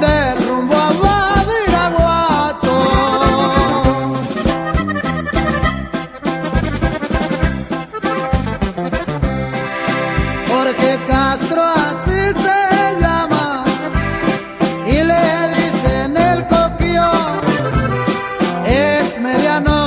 De rumbo a Badiraguato. Porque Castro así se llama y le dicen el coquio. Es mediano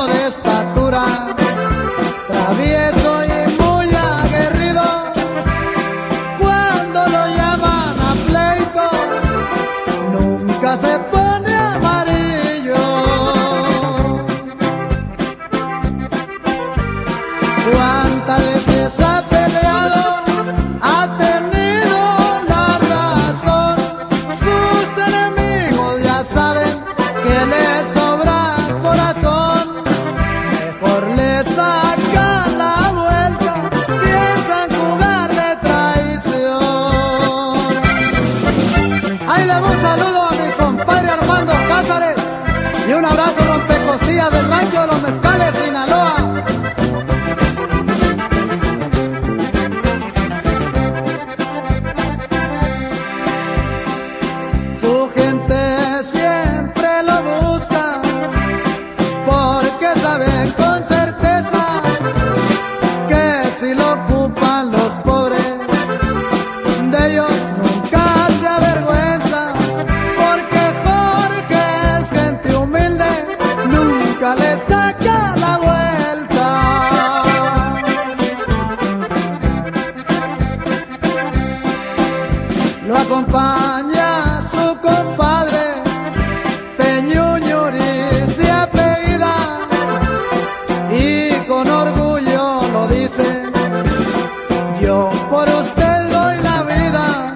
lo acompaña su compadre Peñuñuri se apellida y con orgullo lo dice yo por usted doy la vida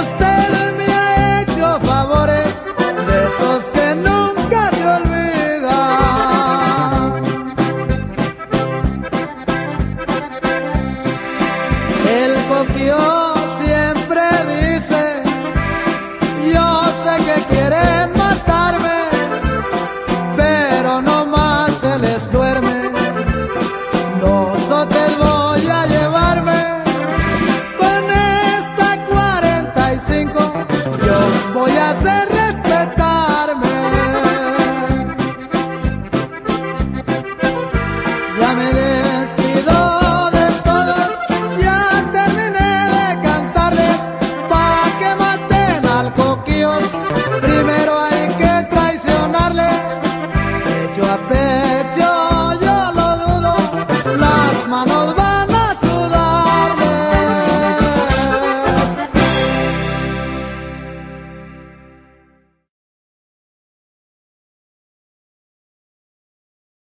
usted me ha hecho favores de esos que nunca se olvida. el coquio and